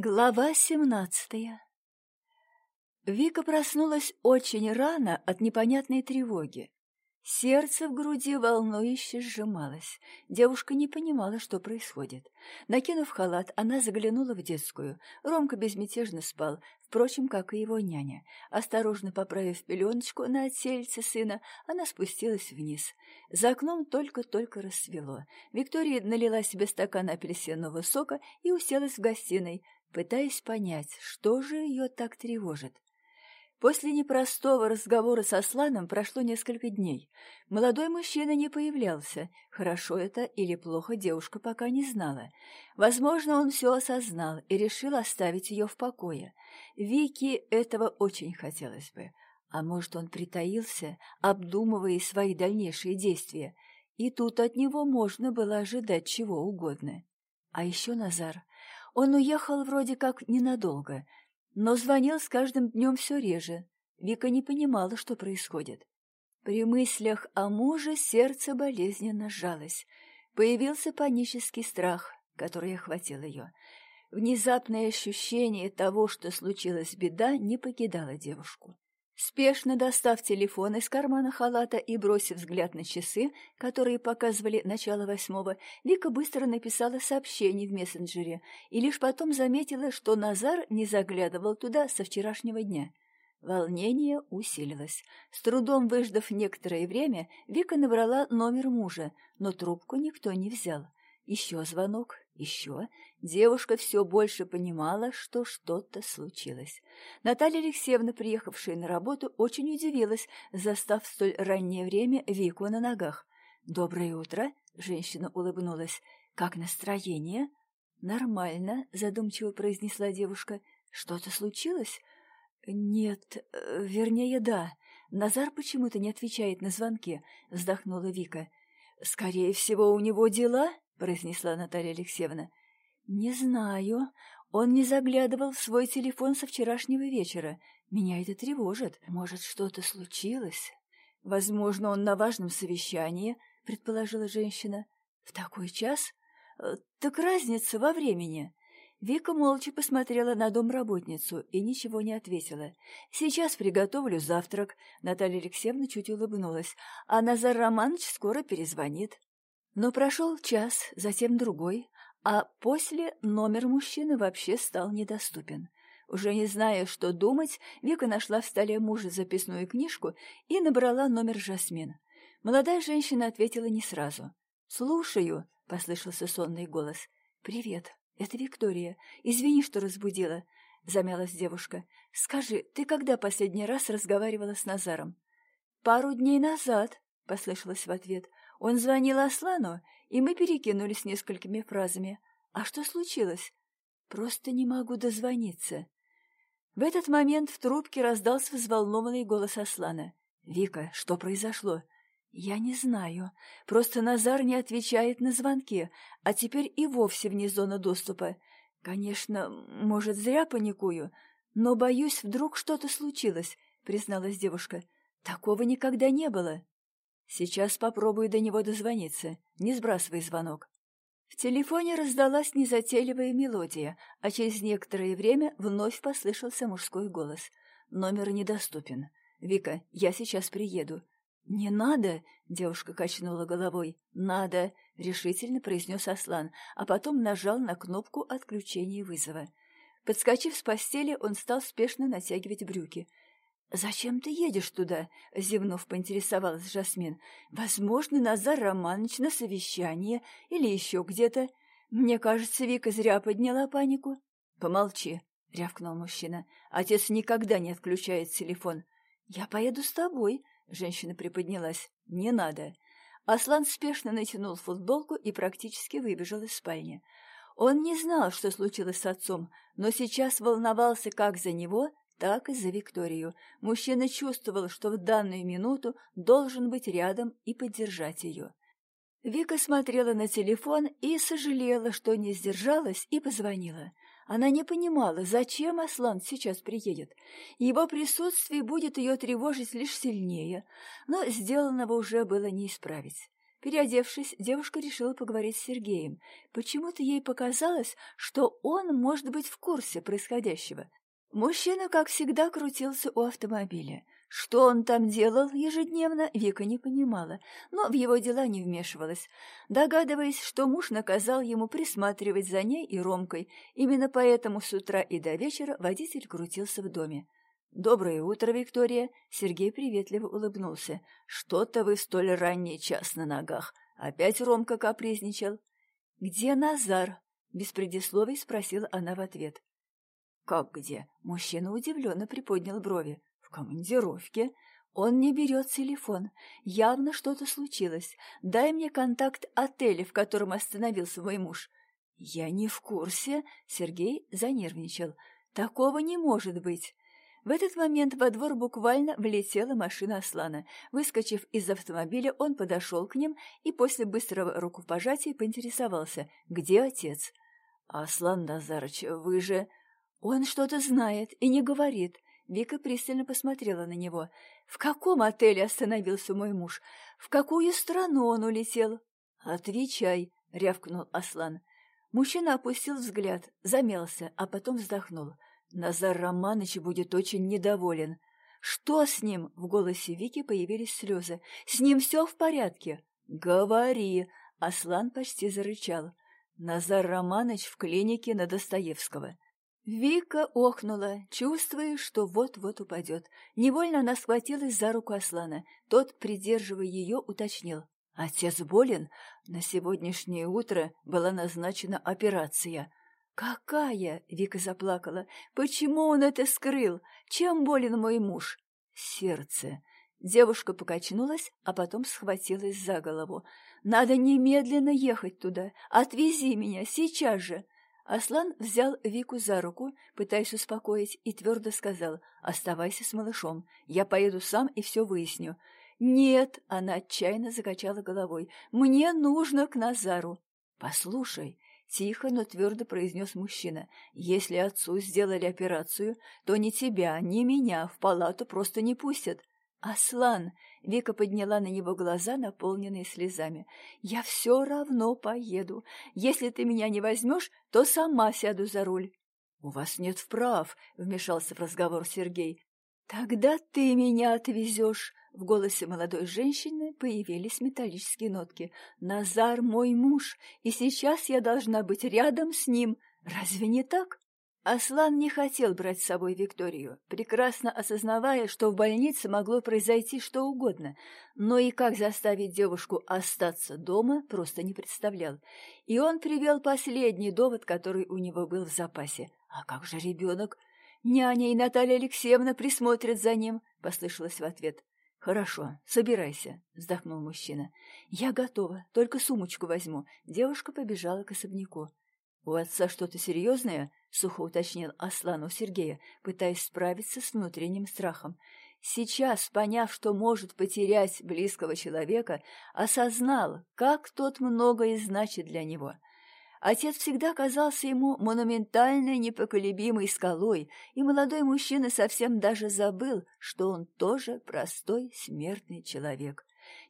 Глава семнадцатая Вика проснулась очень рано от непонятной тревоги. Сердце в груди волнующе сжималось. Девушка не понимала, что происходит. Накинув халат, она заглянула в детскую. Ромка безмятежно спал, впрочем, как и его няня. Осторожно поправив пеленочку на отсельце сына, она спустилась вниз. За окном только-только рассвело. Виктория налила себе стакан апельсинового сока и уселась в гостиной, пытаясь понять, что же ее так тревожит. После непростого разговора со Сланом прошло несколько дней. Молодой мужчина не появлялся. Хорошо это или плохо девушка пока не знала. Возможно, он все осознал и решил оставить ее в покое. Вике этого очень хотелось бы. А может, он притаился, обдумывая свои дальнейшие действия. И тут от него можно было ожидать чего угодно. А еще Назар. Он уехал вроде как ненадолго, но звонил с каждым днем все реже. Вика не понимала, что происходит. При мыслях о муже сердце болезненно сжалось. Появился панический страх, который охватил ее. Внезапное ощущение того, что случилась беда, не покидало девушку. Спешно достав телефон из кармана халата и бросив взгляд на часы, которые показывали начало восьмого, Вика быстро написала сообщение в мессенджере и лишь потом заметила, что Назар не заглядывал туда со вчерашнего дня. Волнение усилилось. С трудом выждав некоторое время, Вика набрала номер мужа, но трубку никто не взял. Еще звонок, еще. Девушка все больше понимала, что что-то случилось. Наталья Алексеевна, приехавшая на работу, очень удивилась, застав в столь раннее время Вику на ногах. «Доброе утро!» — женщина улыбнулась. «Как настроение?» «Нормально», — задумчиво произнесла девушка. «Что-то случилось?» «Нет, э, вернее, да. Назар почему-то не отвечает на звонки», — вздохнула Вика. «Скорее всего, у него дела?» — произнесла Наталья Алексеевна. «Не знаю. Он не заглядывал в свой телефон со вчерашнего вечера. Меня это тревожит. Может, что-то случилось?» «Возможно, он на важном совещании», — предположила женщина. «В такой час? Э, так разница во времени». Вика молча посмотрела на домработницу и ничего не ответила. «Сейчас приготовлю завтрак», — Наталья Алексеевна чуть улыбнулась. «А Назар Романович скоро перезвонит». Но прошел час, затем другой, а после номер мужчины вообще стал недоступен. Уже не зная, что думать, Вика нашла в столе мужа записную книжку и набрала номер Жасмин. Молодая женщина ответила не сразу. «Слушаю», — послышался сонный голос. «Привет, это Виктория. Извини, что разбудила», — замялась девушка. «Скажи, ты когда последний раз разговаривала с Назаром?» «Пару дней назад», — послышалось в ответ. Он звонил Аслану, и мы перекинулись несколькими фразами. «А что случилось?» «Просто не могу дозвониться». В этот момент в трубке раздался взволнованный голос Аслана. «Вика, что произошло?» «Я не знаю. Просто Назар не отвечает на звонки, а теперь и вовсе вне зоны доступа. Конечно, может, зря паникую, но, боюсь, вдруг что-то случилось», — призналась девушка. «Такого никогда не было». Сейчас попробую до него дозвониться. Не сбрасывай звонок. В телефоне раздалась незатейливая мелодия, а через некоторое время вновь послышался мужской голос. Номер недоступен. «Вика, я сейчас приеду». «Не надо!» — девушка качнула головой. «Надо!» — решительно произнес Аслан, а потом нажал на кнопку отключения вызова. Подскочив с постели, он стал спешно натягивать брюки. «Зачем ты едешь туда?» — зевнув, поинтересовалась Жасмин. «Возможно, Назар Романович на совещание или еще где-то. Мне кажется, Вика зря подняла панику». «Помолчи», — рявкнул мужчина. «Отец никогда не отключает телефон». «Я поеду с тобой», — женщина приподнялась. «Не надо». Аслан спешно натянул футболку и практически выбежал из спальни. Он не знал, что случилось с отцом, но сейчас волновался как за него, так и за Викторию. Мужчина чувствовал, что в данную минуту должен быть рядом и поддержать ее. Вика смотрела на телефон и сожалела, что не сдержалась и позвонила. Она не понимала, зачем Аслан сейчас приедет. Его присутствие будет ее тревожить лишь сильнее, но сделанного уже было не исправить. Переодевшись, девушка решила поговорить с Сергеем. Почему-то ей показалось, что он может быть в курсе происходящего. Мужчина, как всегда, крутился у автомобиля. Что он там делал ежедневно, Вика не понимала, но в его дела не вмешивалась, догадываясь, что муж наказал ему присматривать за ней и Ромкой. Именно поэтому с утра и до вечера водитель крутился в доме. «Доброе утро, Виктория!» Сергей приветливо улыбнулся. «Что-то вы столь ранний час на ногах. Опять Ромка капризничал?» «Где Назар?» Без предисловий спросила она в ответ. «Как где?» Мужчина удивленно приподнял брови. В командировке. Он не берет телефон. Явно что-то случилось. Дай мне контакт отеля, в котором остановился мой муж. Я не в курсе. Сергей занервничал. Такого не может быть. В этот момент во двор буквально влетела машина Аслана. Выскочив из автомобиля, он подошел к ним и после быстрого рукопожатия поинтересовался, где отец. «Аслан Назарыч, вы же...» «Он что-то знает и не говорит. Вика пристально посмотрела на него. «В каком отеле остановился мой муж? В какую страну он улетел?» «Отвечай», — рявкнул Аслан. Мужчина опустил взгляд, замялся, а потом вздохнул. «Назар Романович будет очень недоволен». «Что с ним?» — в голосе Вики появились слезы. «С ним все в порядке?» «Говори!» — Аслан почти зарычал. «Назар Романович в клинике на Достоевского». Вика охнула, чувствуя, что вот-вот упадет. Невольно она схватилась за руку Аслана. Тот, придерживая ее, уточнил. «Отец болен? На сегодняшнее утро была назначена операция». «Какая?» — Вика заплакала. «Почему он это скрыл? Чем болен мой муж?» «Сердце». Девушка покачнулась, а потом схватилась за голову. «Надо немедленно ехать туда. Отвези меня сейчас же!» Аслан взял Вику за руку, пытаясь успокоить, и твердо сказал «Оставайся с малышом, я поеду сам и все выясню». «Нет», — она отчаянно закачала головой, — «мне нужно к Назару». «Послушай», — тихо, но твердо произнес мужчина, — «если отцу сделали операцию, то ни тебя, ни меня в палату просто не пустят. «Аслан!» — Вика подняла на него глаза, наполненные слезами. «Я все равно поеду. Если ты меня не возьмешь, то сама сяду за руль». «У вас нет вправ», — вмешался в разговор Сергей. «Тогда ты меня отвезешь». В голосе молодой женщины появились металлические нотки. «Назар мой муж, и сейчас я должна быть рядом с ним. Разве не так?» Аслан не хотел брать с собой Викторию, прекрасно осознавая, что в больнице могло произойти что угодно, но и как заставить девушку остаться дома, просто не представлял. И он привел последний довод, который у него был в запасе. «А как же ребенок?» «Няня и Наталья Алексеевна присмотрят за ним», — послышалось в ответ. «Хорошо, собирайся», — вздохнул мужчина. «Я готова, только сумочку возьму». Девушка побежала к особняку. «У отца что-то серьезное?» — сухо уточнил Аслан у Сергея, пытаясь справиться с внутренним страхом. Сейчас, поняв, что может потерять близкого человека, осознал, как тот многое значит для него. Отец всегда казался ему монументальной, непоколебимой скалой, и молодой мужчина совсем даже забыл, что он тоже простой смертный человек.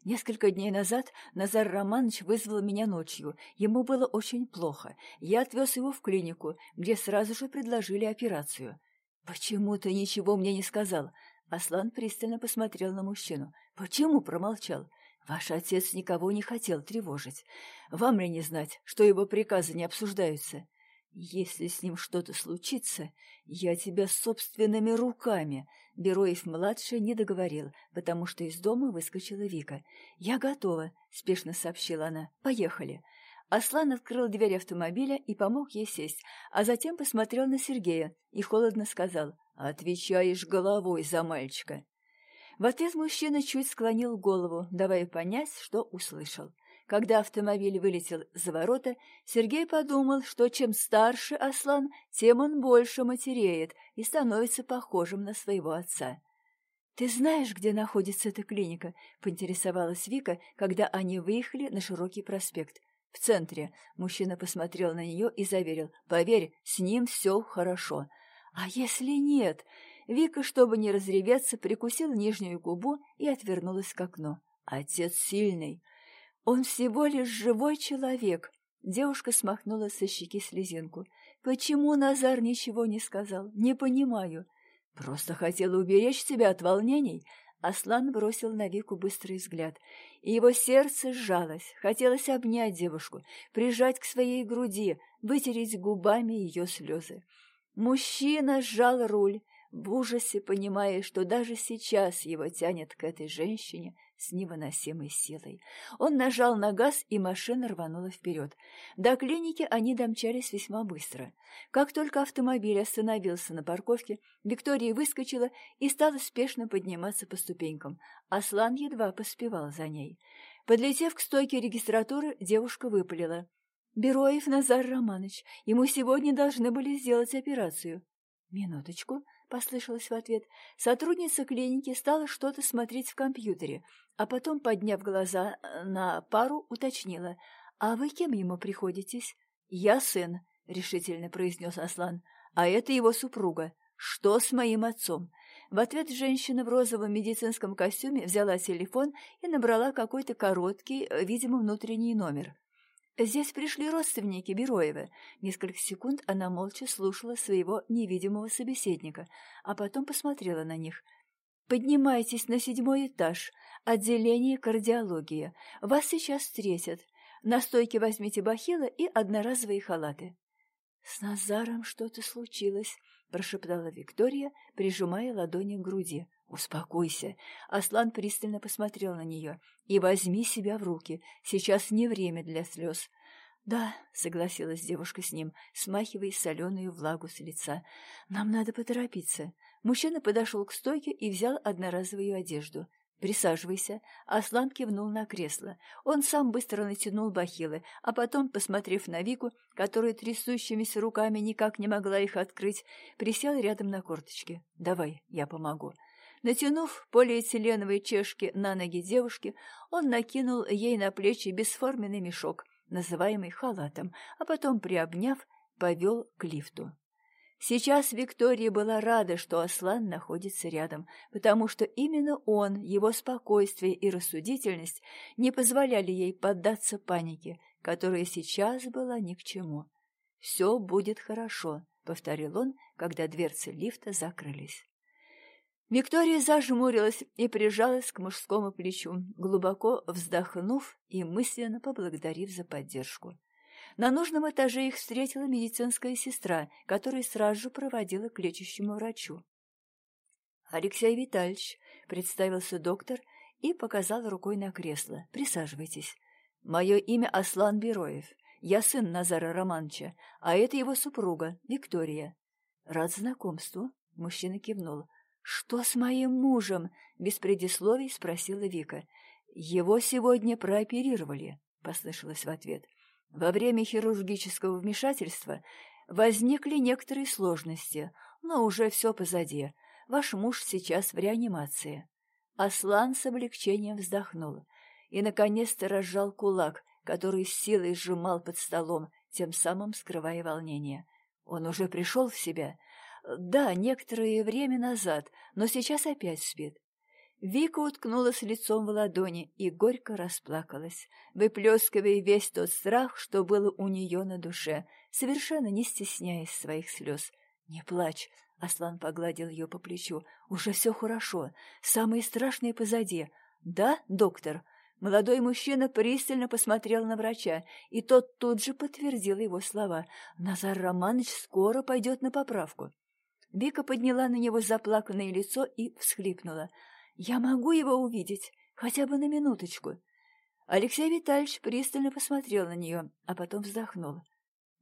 Несколько дней назад Назар Романович вызвал меня ночью. Ему было очень плохо. Я отвез его в клинику, где сразу же предложили операцию. «Почему ты ничего мне не сказал?» Аслан пристально посмотрел на мужчину. «Почему промолчал? Ваш отец никого не хотел тревожить. Вам ли не знать, что его приказы не обсуждаются? Если с ним что-то случится, я тебя собственными руками. Бероев-младший не договорил, потому что из дома выскочила Вика. «Я готова», — спешно сообщила она. «Поехали». Аслан открыл дверь автомобиля и помог ей сесть, а затем посмотрел на Сергея и холодно сказал «Отвечаешь головой за мальчика». В ответ мужчина чуть склонил голову, давая понять, что услышал. Когда автомобиль вылетел за ворота, Сергей подумал, что чем старше Аслан, тем он больше матереет и становится похожим на своего отца. «Ты знаешь, где находится эта клиника?» — поинтересовалась Вика, когда они выехали на широкий проспект. «В центре». Мужчина посмотрел на нее и заверил. «Поверь, с ним все хорошо». «А если нет?» Вика, чтобы не разреветься, прикусила нижнюю губу и отвернулась к окну. «Отец сильный». Он всего лишь живой человек. Девушка смахнула со щеки слезинку. Почему Назар ничего не сказал? Не понимаю. Просто хотела уберечь тебя от волнений. Аслан бросил на Вику быстрый взгляд, и его сердце сжалось. Хотелось обнять девушку, прижать к своей груди, вытереть губами ее слезы. Мужчина сжал руль, в ужасе понимая, что даже сейчас его тянет к этой женщине с невыносимой силой. Он нажал на газ, и машина рванула вперед. До клиники они домчались весьма быстро. Как только автомобиль остановился на парковке, Виктория выскочила и стала спешно подниматься по ступенькам. Аслан едва поспевал за ней. Подлетев к стойке регистратуры, девушка выпалила. «Бероев Назар Романович, ему сегодня должны были сделать операцию». «Минуточку», — послышалось в ответ. Сотрудница клиники стала что-то смотреть в компьютере, а потом, подняв глаза э, на пару, уточнила. «А вы кем ему приходитесь?» «Я сын», — решительно произнес Аслан. «А это его супруга. Что с моим отцом?» В ответ женщина в розовом медицинском костюме взяла телефон и набрала какой-то короткий, э, видимо, внутренний номер. Здесь пришли родственники Бероева. Несколько секунд она молча слушала своего невидимого собеседника, а потом посмотрела на них. «Поднимайтесь на седьмой этаж, отделение кардиологии. Вас сейчас встретят. На стойке возьмите бахилы и одноразовые халаты». «С Назаром что-то случилось», — прошептала Виктория, прижимая ладони к груди. «Успокойся!» Аслан пристально посмотрел на нее. «И возьми себя в руки. Сейчас не время для слез». «Да», — согласилась девушка с ним, смахивая соленую влагу с лица. «Нам надо поторопиться». Мужчина подошел к стойке и взял одноразовую одежду. «Присаживайся». Аслан кивнул на кресло. Он сам быстро натянул бахилы, а потом, посмотрев на Вику, которая трясущимися руками никак не могла их открыть, присел рядом на корточке. «Давай, я помогу». Натянув полиэтиленовые чешки на ноги девушки, он накинул ей на плечи бесформенный мешок, называемый халатом, а потом, приобняв, повел к лифту. Сейчас Виктория была рада, что Аслан находится рядом, потому что именно он, его спокойствие и рассудительность не позволяли ей поддаться панике, которая сейчас была ни к чему. «Все будет хорошо», — повторил он, когда дверцы лифта закрылись. Виктория зажмурилась и прижалась к мужскому плечу, глубоко вздохнув и мысленно поблагодарив за поддержку. На нужном этаже их встретила медицинская сестра, которая сразу же проводила к лечащему врачу. «Алексей Витальевич», — представился доктор и показал рукой на кресло. «Присаживайтесь. Мое имя Аслан Бероев. Я сын Назара Романовича, а это его супруга, Виктория». «Рад знакомству», — мужчина кивнул. «Что с моим мужем?» — без предисловий спросила Вика. «Его сегодня прооперировали», — послышалось в ответ. «Во время хирургического вмешательства возникли некоторые сложности, но уже все позади. Ваш муж сейчас в реанимации». Аслан с облегчением вздохнул и, наконец-то, разжал кулак, который с силой сжимал под столом, тем самым скрывая волнение. Он уже пришел в себя — да, некоторое время назад, но сейчас опять спит. Вика уткнулась лицом в ладони и горько расплакалась, выплескивая весь тот страх, что был у нее на душе, совершенно не стесняясь своих слез. «Не плачь», — Аслан погладил ее по плечу, — «уже все хорошо, самое страшное позади». «Да, доктор?» Молодой мужчина пристально посмотрел на врача, и тот тут же подтвердил его слова. «Назар Романович скоро пойдет на поправку». Вика подняла на него заплаканное лицо и всхлипнула. «Я могу его увидеть? Хотя бы на минуточку?» Алексей Витальевич пристально посмотрел на нее, а потом вздохнул.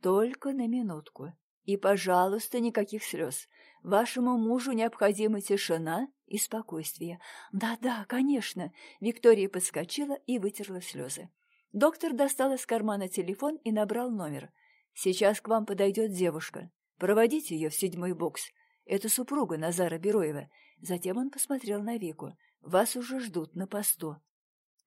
«Только на минутку. И, пожалуйста, никаких слез. Вашему мужу необходима тишина и спокойствие». «Да-да, конечно!» Виктория подскочила и вытерла слезы. Доктор достал из кармана телефон и набрал номер. «Сейчас к вам подойдет девушка. Проводите ее в седьмой бокс. Это супруга Назара Бероева. Затем он посмотрел на Вику. Вас уже ждут на посту.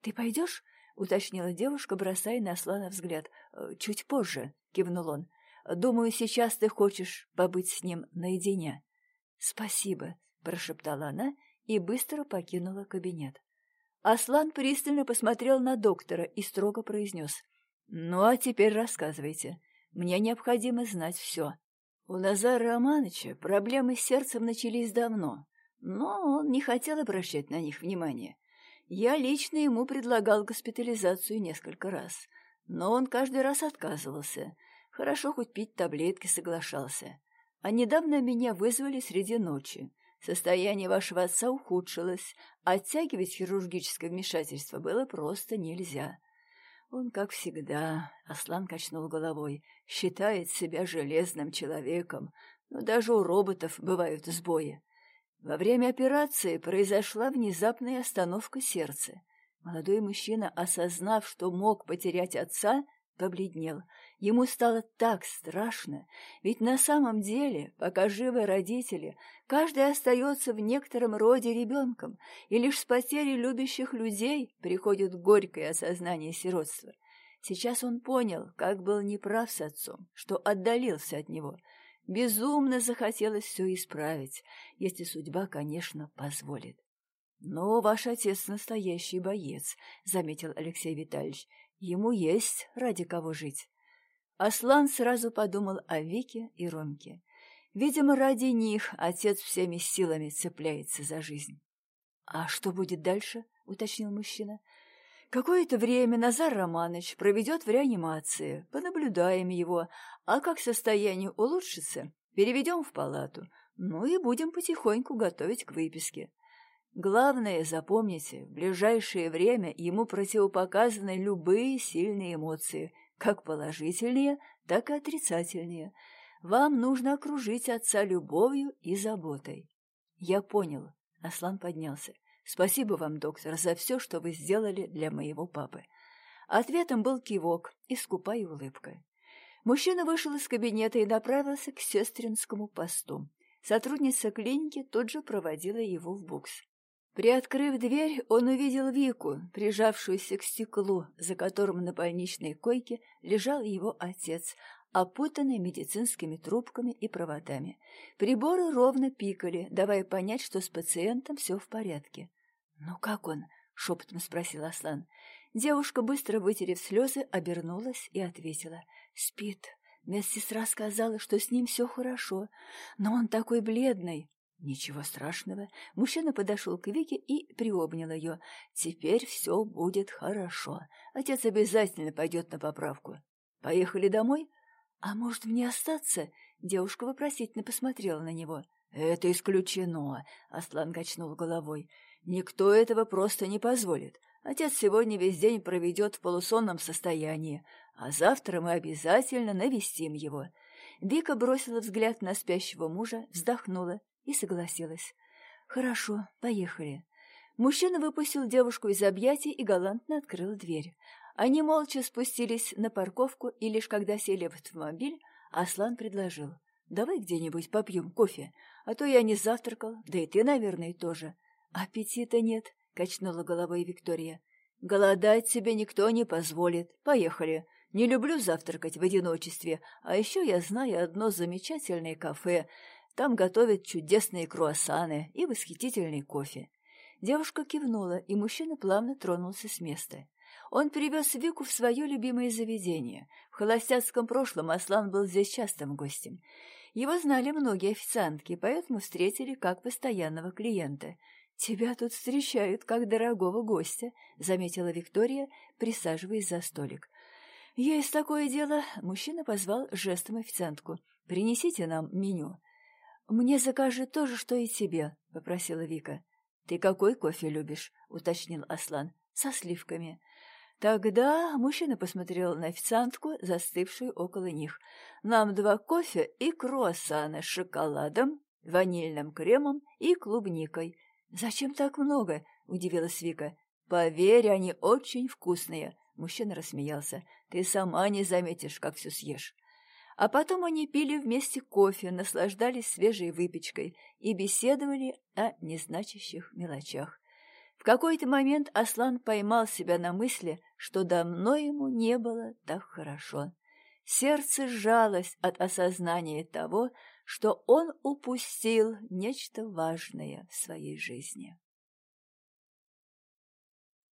Ты пойдешь? уточнила девушка, бросая на Аслана взгляд. «Э, чуть позже, кивнул он. Думаю, сейчас ты хочешь побыть с ним наедине. Спасибо, прошептала она и быстро покинула кабинет. Аслан пристально посмотрел на доктора и строго произнес. «Ну, а теперь рассказывайте. Мне необходимо знать все». У Назара Романовича проблемы с сердцем начались давно, но он не хотел обращать на них внимания. Я лично ему предлагал госпитализацию несколько раз, но он каждый раз отказывался. Хорошо хоть пить таблетки соглашался. А недавно меня вызвали среди ночи. Состояние вашего отца ухудшилось, оттягивать хирургическое вмешательство было просто нельзя. Он, как всегда, Аслан качнул головой, считает себя железным человеком, но даже у роботов бывают сбои. Во время операции произошла внезапная остановка сердца. Молодой мужчина, осознав, что мог потерять отца, побледнел. Ему стало так страшно, ведь на самом деле, пока живы родители, каждый остается в некотором роде ребенком, и лишь с потерей любящих людей приходит горькое осознание сиротства. Сейчас он понял, как был неправ с отцом, что отдалился от него. Безумно захотелось все исправить, если судьба, конечно, позволит. «Но ваш отец настоящий боец», — заметил Алексей Витальевич. «Ему есть ради кого жить». Аслан сразу подумал о Вике и Ромке. Видимо, ради них отец всеми силами цепляется за жизнь. «А что будет дальше?» — уточнил мужчина. «Какое-то время Назар Романович проведет в реанимации, понаблюдаем его, а как состояние улучшится, переведем в палату, ну и будем потихоньку готовить к выписке. Главное, запомните, в ближайшее время ему противопоказаны любые сильные эмоции, как положительные, так и отрицательные. Вам нужно окружить отца любовью и заботой. Я понял. Аслан поднялся. Спасибо вам, доктор, за все, что вы сделали для моего папы. Ответом был кивок и скупая улыбка. Мужчина вышел из кабинета и направился к сестринскому посту. Сотрудница клиники тут же проводила его в бокс. Приоткрыв дверь, он увидел Вику, прижавшуюся к стеклу, за которым на больничной койке лежал его отец, опутанный медицинскими трубками и проводами. Приборы ровно пикали, давая понять, что с пациентом все в порядке. «Ну как он?» — шепотом спросил Аслан. Девушка, быстро вытерев слезы, обернулась и ответила. «Спит. Медсестра сказала, что с ним все хорошо, но он такой бледный». Ничего страшного. Мужчина подошел к Вике и приобнял ее. Теперь все будет хорошо. Отец обязательно пойдет на поправку. Поехали домой? А может, мне остаться? Девушка вопросительно посмотрела на него. Это исключено, Аслан качнул головой. Никто этого просто не позволит. Отец сегодня весь день проведет в полусонном состоянии, а завтра мы обязательно навестим его. Вика бросила взгляд на спящего мужа, вздохнула и согласилась. «Хорошо, поехали». Мужчина выпустил девушку из объятий и галантно открыл дверь. Они молча спустились на парковку, и лишь когда сели в автомобиль, Аслан предложил. «Давай где-нибудь попьем кофе, а то я не завтракал, да и ты, наверное, тоже». «Аппетита нет», — качнула головой Виктория. «Голодать себе никто не позволит. Поехали. Не люблю завтракать в одиночестве, а еще я знаю одно замечательное кафе. Там готовят чудесные круассаны и восхитительный кофе. Девушка кивнула, и мужчина плавно тронулся с места. Он привез Вику в свое любимое заведение. В холостяцком прошлом Аслан был здесь частым гостем. Его знали многие официантки, поэтому встретили как постоянного клиента. «Тебя тут встречают как дорогого гостя», — заметила Виктория, присаживаясь за столик. «Есть такое дело», — мужчина позвал жестом официантку. «Принесите нам меню». «Мне закажи то же, что и тебе», — попросила Вика. «Ты какой кофе любишь?» — уточнил Аслан. «Со сливками». Тогда мужчина посмотрел на официантку, застывшую около них. «Нам два кофе и круассаны с шоколадом, ванильным кремом и клубникой». «Зачем так много?» — удивилась Вика. «Поверь, они очень вкусные». Мужчина рассмеялся. «Ты сама не заметишь, как все съешь». А потом они пили вместе кофе, наслаждались свежей выпечкой и беседовали о незначащих мелочах. В какой-то момент Аслан поймал себя на мысли, что давно ему не было так хорошо. Сердце сжалось от осознания того, что он упустил нечто важное в своей жизни.